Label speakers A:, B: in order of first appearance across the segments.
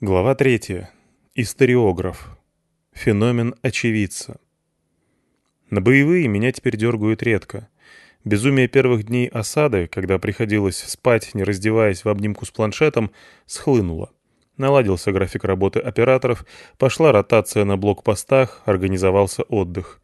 A: Глава 3. Историограф. Феномен очевидца. На боевые меня теперь дергают редко. Безумие первых дней осады, когда приходилось спать, не раздеваясь в обнимку с планшетом, схлынуло. Наладился график работы операторов, пошла ротация на блокпостах, организовался отдых.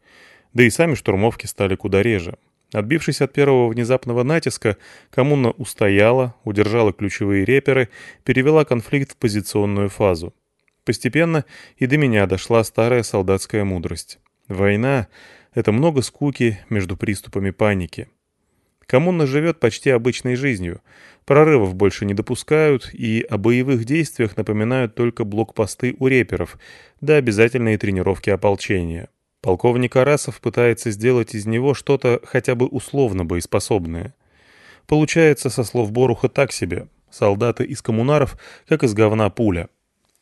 A: Да и сами штурмовки стали куда реже. Отбившись от первого внезапного натиска, коммуна устояла, удержала ключевые реперы, перевела конфликт в позиционную фазу. Постепенно и до меня дошла старая солдатская мудрость. Война — это много скуки между приступами паники. Коммуна живет почти обычной жизнью. Прорывов больше не допускают, и о боевых действиях напоминают только блокпосты у реперов, да обязательные тренировки ополчения. Полковник Арасов пытается сделать из него что-то хотя бы условно боеспособное. Получается, со слов Боруха, так себе. Солдаты из коммунаров, как из говна пуля.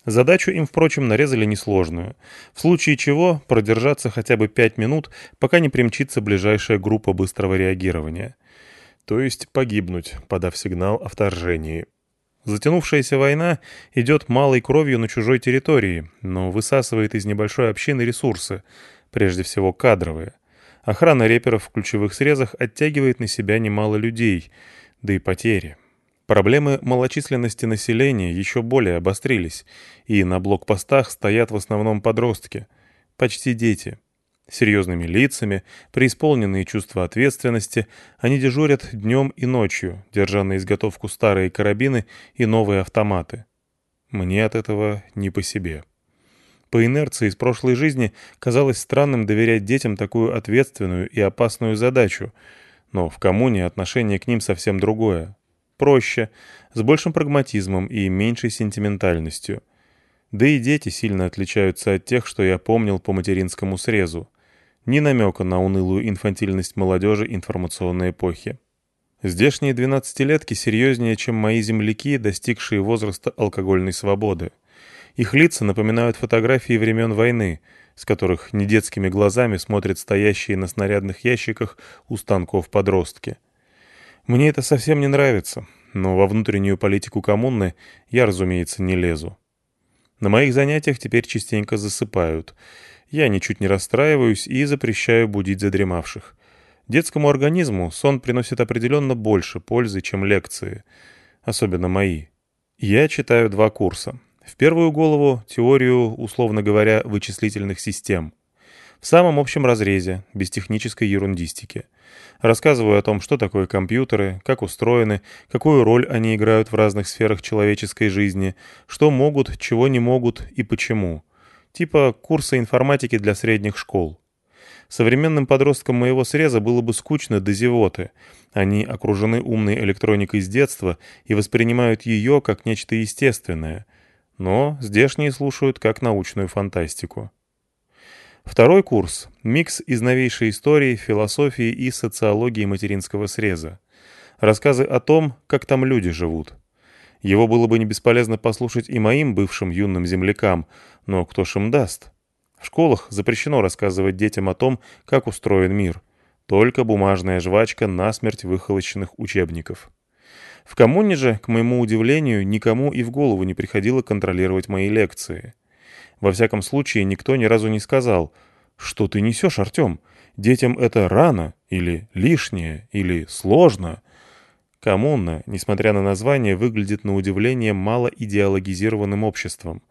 A: Задачу им, впрочем, нарезали несложную. В случае чего продержаться хотя бы пять минут, пока не примчится ближайшая группа быстрого реагирования. То есть погибнуть, подав сигнал о вторжении. Затянувшаяся война идет малой кровью на чужой территории, но высасывает из небольшой общины ресурсы, прежде всего кадровые. Охрана реперов в ключевых срезах оттягивает на себя немало людей, да и потери. Проблемы малочисленности населения еще более обострились, и на блокпостах стоят в основном подростки, почти дети. Серьезными лицами, преисполненные чувства ответственности, они дежурят днем и ночью, держа на изготовку старые карабины и новые автоматы. Мне от этого не по себе. По инерции из прошлой жизни казалось странным доверять детям такую ответственную и опасную задачу, но в коммуне отношение к ним совсем другое. Проще, с большим прагматизмом и меньшей сентиментальностью. Да и дети сильно отличаются от тех, что я помнил по материнскому срезу. Ни намека на унылую инфантильность молодежи информационной эпохи. Здешние двенадцатилетки серьезнее, чем мои земляки, достигшие возраста алкогольной свободы. Их лица напоминают фотографии времен войны, с которых недетскими глазами смотрят стоящие на снарядных ящиках у станков подростки. Мне это совсем не нравится, но во внутреннюю политику коммуны я, разумеется, не лезу. На моих занятиях теперь частенько засыпают. Я ничуть не расстраиваюсь и запрещаю будить задремавших. Детскому организму сон приносит определенно больше пользы, чем лекции, особенно мои. Я читаю два курса в первую голову теорию, условно говоря, вычислительных систем. В самом общем разрезе, без технической ерундистики. Рассказываю о том, что такое компьютеры, как устроены, какую роль они играют в разных сферах человеческой жизни, что могут, чего не могут и почему. Типа курса информатики для средних школ. Современным подросткам моего среза было бы скучно до зевоты. Они окружены умной электроникой с детства и воспринимают ее как нечто естественное — но здешние слушают как научную фантастику. Второй курс — микс из новейшей истории, философии и социологии материнского среза. Рассказы о том, как там люди живут. Его было бы не бесполезно послушать и моим бывшим юным землякам, но кто ж им даст? В школах запрещено рассказывать детям о том, как устроен мир. Только бумажная жвачка насмерть выхолощенных учебников. В коммуне же, к моему удивлению, никому и в голову не приходило контролировать мои лекции. Во всяком случае, никто ни разу не сказал, «Что ты несешь, Артем? Детям это рано, или лишнее, или сложно». Коммуна, несмотря на название, выглядит на удивление мало идеологизированным обществом.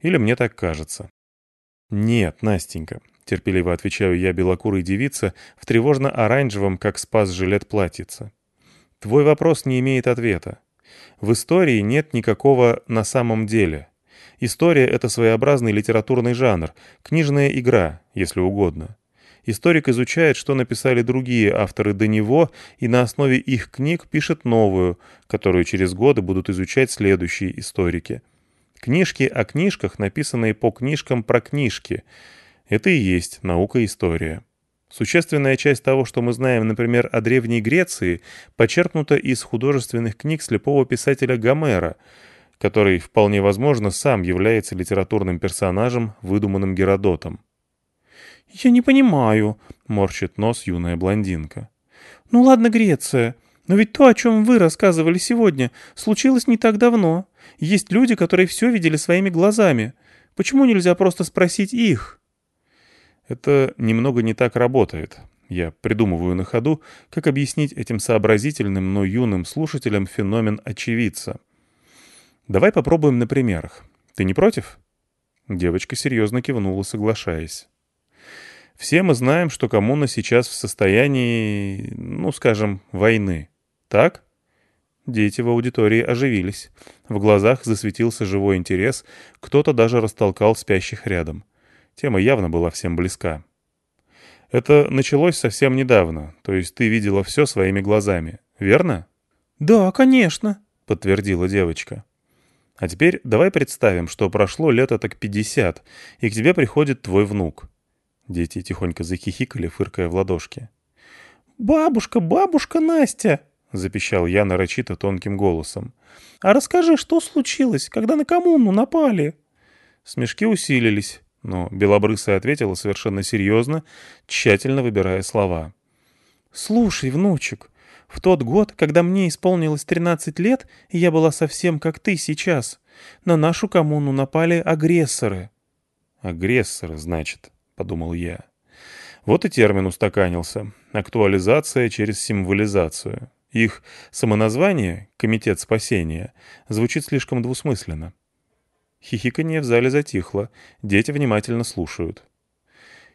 A: Или мне так кажется. «Нет, Настенька», — терпеливо отвечаю я белокурой девице в тревожно-оранжевом, как спас жилет платьице. Твой вопрос не имеет ответа. В истории нет никакого «на самом деле». История — это своеобразный литературный жанр, книжная игра, если угодно. Историк изучает, что написали другие авторы до него, и на основе их книг пишет новую, которую через годы будут изучать следующие историки. Книжки о книжках, написанные по книжкам про книжки. Это и есть наука-история. Существенная часть того, что мы знаем, например, о Древней Греции, почерпнута из художественных книг слепого писателя Гомера, который, вполне возможно, сам является литературным персонажем, выдуманным Геродотом. «Я не понимаю», — морщит нос юная блондинка. «Ну ладно, Греция, но ведь то, о чем вы рассказывали сегодня, случилось не так давно.
B: Есть люди, которые все видели своими глазами. Почему нельзя просто спросить их?»
A: Это немного не так работает. Я придумываю на ходу, как объяснить этим сообразительным, но юным слушателям феномен очевидца. Давай попробуем на примерах. Ты не против? Девочка серьезно кивнула, соглашаясь. Все мы знаем, что коммуна сейчас в состоянии, ну, скажем, войны. Так? Дети в аудитории оживились. В глазах засветился живой интерес, кто-то даже растолкал спящих рядом. Тема явно была всем близка. Это началось совсем недавно, то есть ты видела все своими глазами, верно?
B: «Да, конечно», —
A: подтвердила девочка. А теперь давай представим, что прошло лет так пятьдесят, и к тебе приходит твой внук. Дети тихонько захихикали, фыркая в ладошки.
B: «Бабушка, бабушка Настя!» — запищал я нарочито тонким голосом. «А расскажи, что случилось, когда на коммуну напали?»
A: Смешки усилились, но Белобрысая ответила совершенно серьезно, тщательно выбирая слова.
B: «Слушай, внучек, в тот год, когда мне исполнилось 13 лет, я была совсем как ты сейчас, на нашу коммуну напали агрессоры».
A: «Агрессоры, значит», — подумал я. Вот и термин устаканился. Актуализация через символизацию. Их самоназвание «Комитет спасения» звучит слишком двусмысленно. Хихиканье в зале затихло, дети внимательно слушают.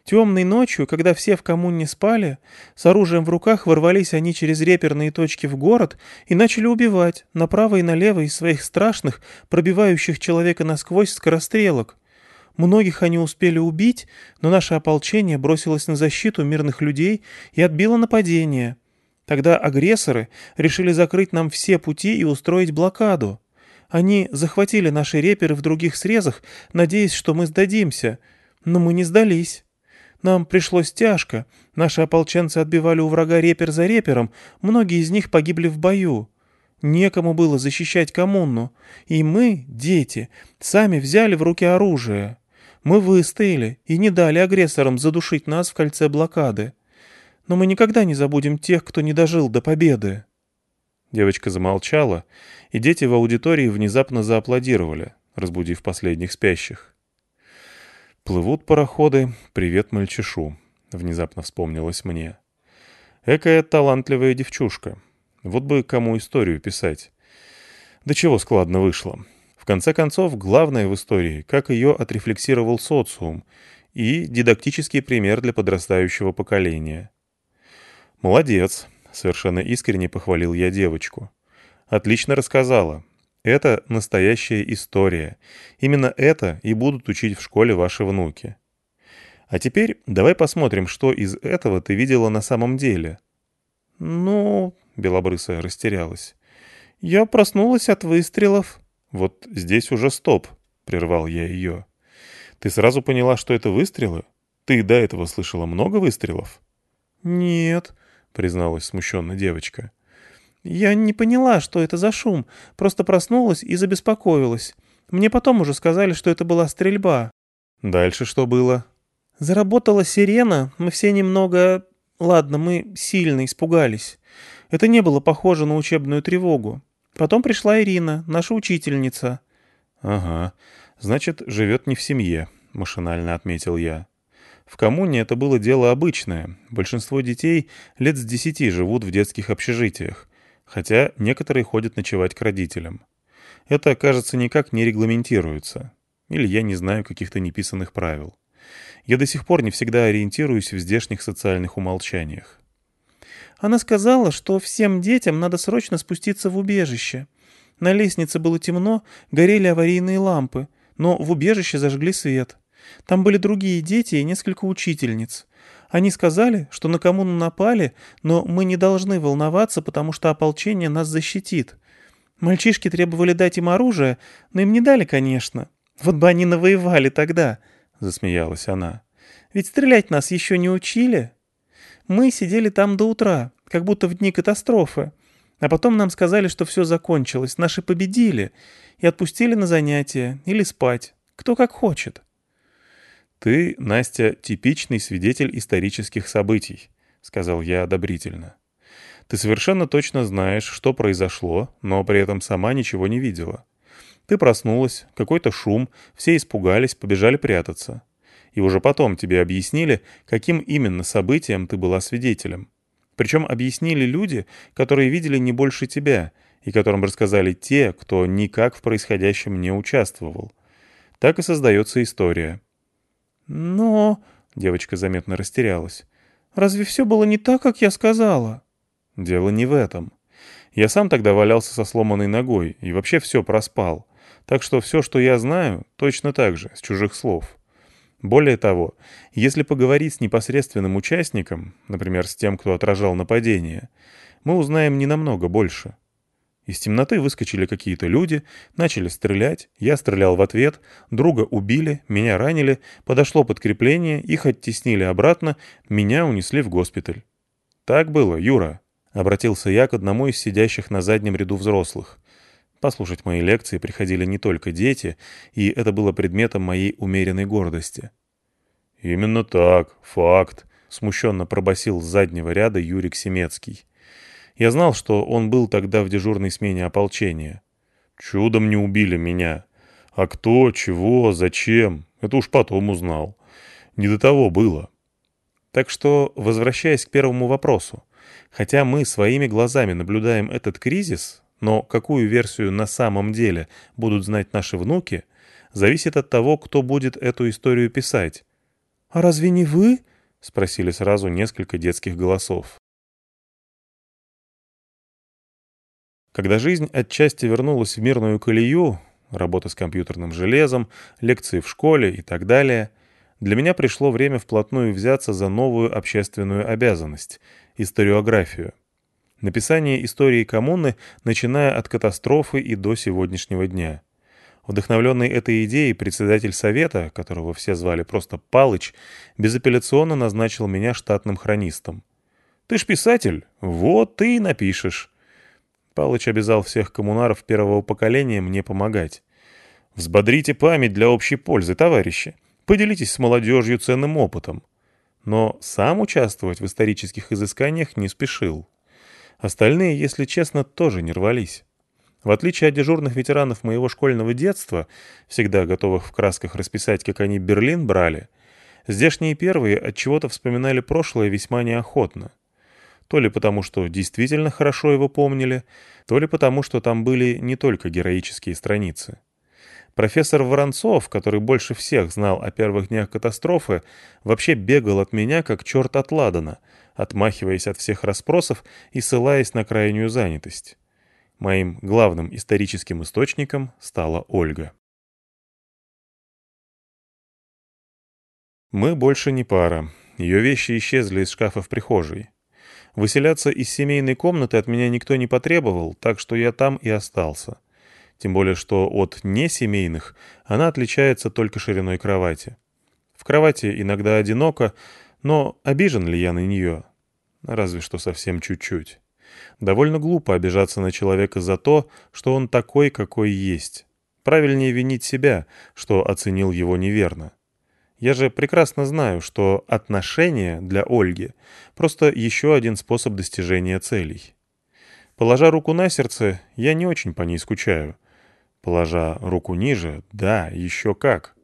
B: Темной ночью, когда все в коммуне спали, с оружием в руках ворвались они через реперные точки в город и начали убивать направо и налево из своих страшных, пробивающих человека насквозь скорострелок. Многих они успели убить, но наше ополчение бросилось на защиту мирных людей и отбило нападение. Тогда агрессоры решили закрыть нам все пути и устроить блокаду. Они захватили наши реперы в других срезах, надеясь, что мы сдадимся. Но мы не сдались. Нам пришлось тяжко. Наши ополченцы отбивали у врага репер за репером, многие из них погибли в бою. Некому было защищать коммуну. И мы, дети, сами взяли в руки оружие. Мы выстояли и не дали агрессорам задушить нас в кольце блокады. Но мы никогда не забудем тех, кто не дожил до победы».
A: Девочка замолчала, и дети в аудитории внезапно зааплодировали, разбудив последних спящих. «Плывут пароходы, привет мальчишу», — внезапно вспомнилось мне. «Экая талантливая девчушка. Вот бы кому историю писать. Да чего складно вышло. В конце концов, главное в истории, как ее отрефлексировал социум, и дидактический пример для подрастающего поколения. «Молодец», — совершенно искренне похвалил я девочку. «Отлично рассказала. Это настоящая история. Именно это и будут учить в школе ваши внуки. А теперь давай посмотрим, что из этого ты видела на самом деле.
B: Ну, Белобрысая растерялась. Я проснулась от выстрелов.
A: Вот здесь уже стоп, прервал я ее. Ты сразу поняла, что это выстрелы? Ты до этого слышала много выстрелов?
B: Нет, призналась смущенно девочка. «Я не поняла, что это за шум, просто проснулась и забеспокоилась. Мне потом уже сказали, что это была стрельба».
A: «Дальше что было?»
B: «Заработала сирена, мы все немного... Ладно, мы сильно испугались. Это не было похоже на учебную тревогу. Потом пришла Ирина, наша учительница».
A: «Ага, значит, живет не в семье», — машинально отметил я. В коммуне это было дело обычное. Большинство детей лет с десяти живут в детских общежитиях хотя некоторые ходят ночевать к родителям. Это, кажется, никак не регламентируется. Или я не знаю каких-то неписанных правил. Я до сих пор не всегда ориентируюсь в здешних социальных умолчаниях.
B: Она сказала, что всем детям надо срочно спуститься в убежище. На лестнице было темно, горели аварийные лампы, но в убежище зажгли свет. Там были другие дети и несколько учительниц. Они сказали, что на коммуну напали, но мы не должны волноваться, потому что ополчение нас защитит. Мальчишки требовали дать им оружие, но им не дали, конечно. Вот бы они навоевали тогда, — засмеялась она. Ведь стрелять нас еще не учили. Мы сидели там до утра, как будто в дни катастрофы. А потом нам сказали, что все закончилось, наши победили, и отпустили на занятия или спать, кто как хочет.
A: «Ты, Настя, типичный свидетель исторических событий», — сказал я одобрительно. «Ты совершенно точно знаешь, что произошло, но при этом сама ничего не видела. Ты проснулась, какой-то шум, все испугались, побежали прятаться. И уже потом тебе объяснили, каким именно событием ты была свидетелем. Причем объяснили люди, которые видели не больше тебя, и которым рассказали те, кто никак в происходящем не участвовал. Так и создается история.
B: «Но...» — девочка заметно растерялась. «Разве все было не так, как я сказала?»
A: «Дело не в этом. Я сам тогда валялся со сломанной ногой и вообще все проспал. Так что все, что я знаю, точно так же, с чужих слов. Более того, если поговорить с непосредственным участником, например, с тем, кто отражал нападение, мы узнаем не намного больше. Из темноты выскочили какие-то люди, начали стрелять, я стрелял в ответ, друга убили, меня ранили, подошло подкрепление, их оттеснили обратно, меня унесли в госпиталь. «Так было, Юра», — обратился я к одному из сидящих на заднем ряду взрослых. Послушать мои лекции приходили не только дети, и это было предметом моей умеренной гордости. «Именно так, факт», — смущенно пробасил с заднего ряда Юрик Семецкий. Я знал, что он был тогда в дежурной смене ополчения. Чудом не убили меня. А кто, чего, зачем, это уж потом узнал. Не до того было. Так что, возвращаясь к первому вопросу, хотя мы своими глазами наблюдаем этот кризис, но какую версию на самом деле будут знать наши внуки, зависит от того, кто будет эту историю писать.
B: «А разве не вы?»
A: — спросили сразу несколько детских голосов. Когда жизнь отчасти вернулась в мирную колею, работа с компьютерным железом, лекции в школе и так далее, для меня пришло время вплотную взяться за новую общественную обязанность — историографию. Написание истории коммуны, начиная от катастрофы и до сегодняшнего дня. Вдохновленный этой идеей председатель совета, которого все звали просто Палыч, безапелляционно назначил меня штатным хронистом. «Ты ж писатель? Вот ты и напишешь». Палыч обязал всех коммунаров первого поколения мне помогать. «Взбодрите память для общей пользы, товарищи. Поделитесь с молодежью ценным опытом». Но сам участвовать в исторических изысканиях не спешил. Остальные, если честно, тоже не рвались. В отличие от дежурных ветеранов моего школьного детства, всегда готовых в красках расписать, как они Берлин брали, здешние первые от чего-то вспоминали прошлое весьма неохотно. То ли потому, что действительно хорошо его помнили, то ли потому, что там были не только героические страницы. Профессор Воронцов, который больше всех знал о первых днях катастрофы, вообще бегал от меня, как черт от Ладана, отмахиваясь от всех расспросов и ссылаясь на крайнюю занятость. Моим главным историческим источником стала Ольга. Мы больше не пара. Ее вещи исчезли из шкафа в прихожей. Выселяться из семейной комнаты от меня никто не потребовал, так что я там и остался. Тем более, что от несемейных она отличается только шириной кровати. В кровати иногда одиноко, но обижен ли я на нее? Разве что совсем чуть-чуть. Довольно глупо обижаться на человека за то, что он такой, какой есть. Правильнее винить себя, что оценил его неверно. Я же прекрасно знаю, что отношения для Ольги — просто еще один способ достижения целей. Положа руку на сердце, я не очень по ней скучаю. Положа руку ниже, да, еще как.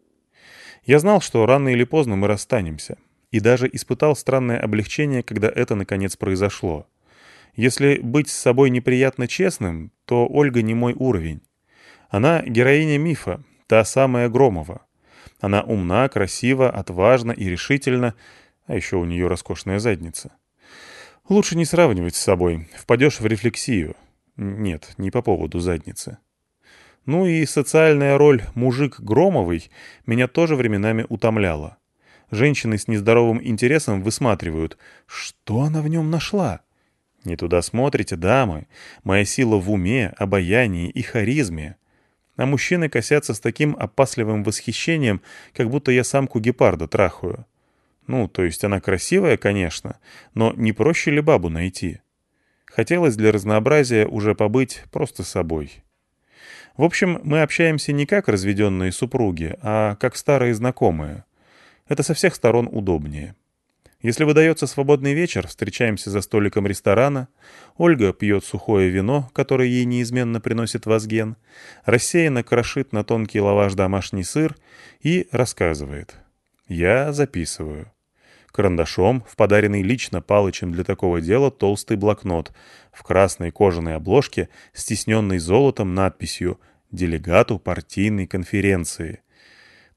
A: Я знал, что рано или поздно мы расстанемся, и даже испытал странное облегчение, когда это наконец произошло. Если быть с собой неприятно честным, то Ольга не мой уровень. Она героиня мифа, та самая Громова. Она умна, красива, отважна и решительна, а еще у нее роскошная задница. Лучше не сравнивать с собой, впадешь в рефлексию. Нет, не по поводу задницы. Ну и социальная роль «мужик Громовый» меня тоже временами утомляла. Женщины с нездоровым интересом высматривают, что она в нем нашла. Не туда смотрите, дамы. Моя сила в уме, обаянии и харизме а мужчины косятся с таким опасливым восхищением, как будто я самку гепарда трахаю. Ну, то есть она красивая, конечно, но не проще ли бабу найти? Хотелось для разнообразия уже побыть просто собой. В общем, мы общаемся не как разведенные супруги, а как старые знакомые. Это со всех сторон удобнее. Если выдается свободный вечер, встречаемся за столиком ресторана, Ольга пьет сухое вино, которое ей неизменно приносит Вазген, рассеянно крошит на тонкий лаваш домашний сыр и рассказывает. Я записываю. Карандашом, в подаренный лично Палычем для такого дела, толстый блокнот, в красной кожаной обложке, стесненный золотом надписью «Делегату партийной конференции».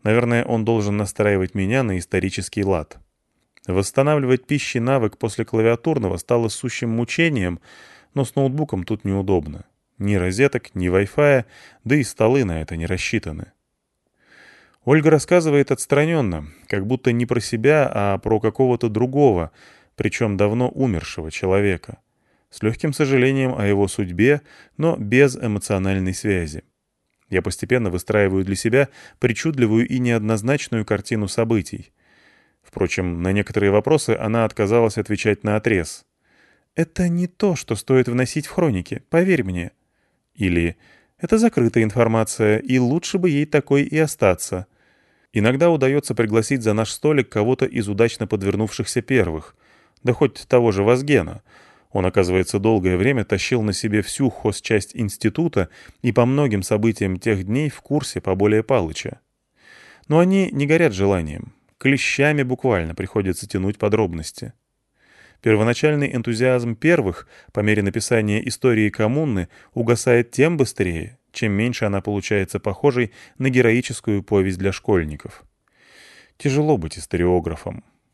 A: Наверное, он должен настраивать меня на исторический лад. Восстанавливать пищи навык после клавиатурного стало сущим мучением, но с ноутбуком тут неудобно. Ни розеток, ни Wi-Fi, да и столы на это не рассчитаны. Ольга рассказывает отстраненно, как будто не про себя, а про какого-то другого, причем давно умершего человека. С легким сожалением о его судьбе, но без эмоциональной связи. Я постепенно выстраиваю для себя причудливую и неоднозначную картину событий. Впрочем, на некоторые вопросы она отказалась отвечать на отрез.
B: «Это не то, что стоит вносить в хроники, поверь мне».
A: Или «Это закрытая информация, и лучше бы ей такой и остаться». Иногда удается пригласить за наш столик кого-то из удачно подвернувшихся первых, да хоть того же Вазгена. Он, оказывается, долгое время тащил на себе всю хозчасть института и по многим событиям тех дней в курсе поболее Палыча. Но они не горят желанием. Клещами буквально приходится тянуть подробности. Первоначальный энтузиазм первых, по мере написания истории коммуны, угасает тем быстрее, чем меньше она получается похожей на героическую повесть для школьников. Тяжело быть историографом.